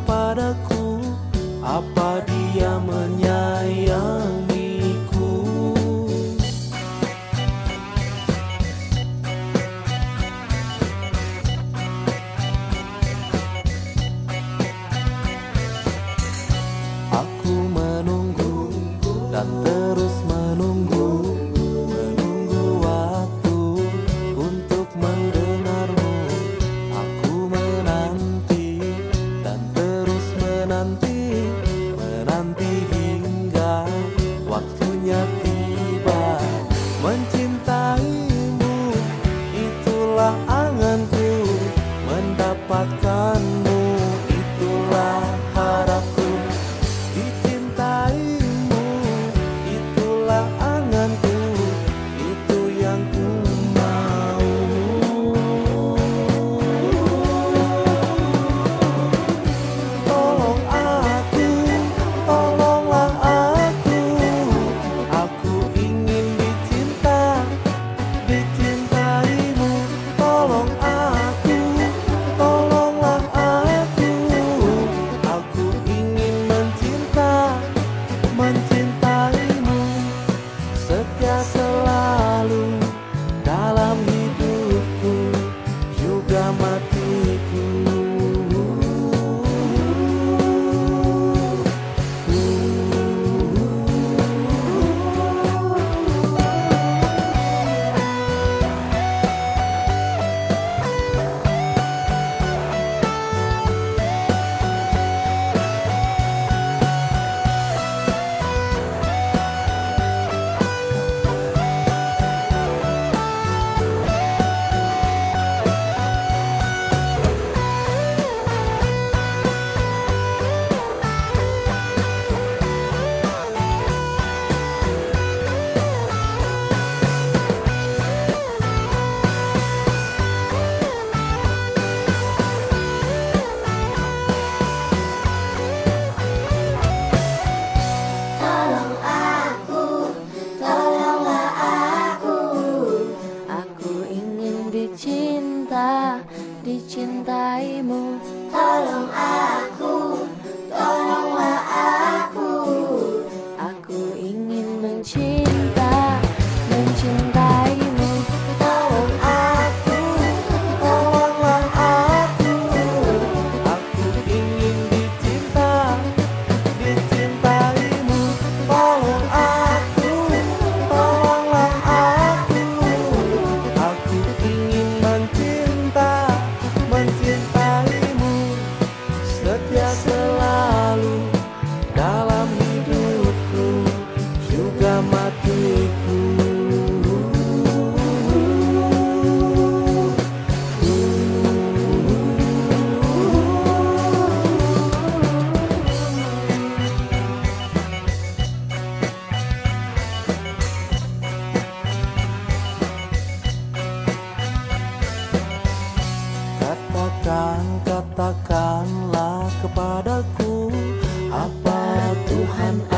para dicintaimu. Tolong aku, setiasa I'm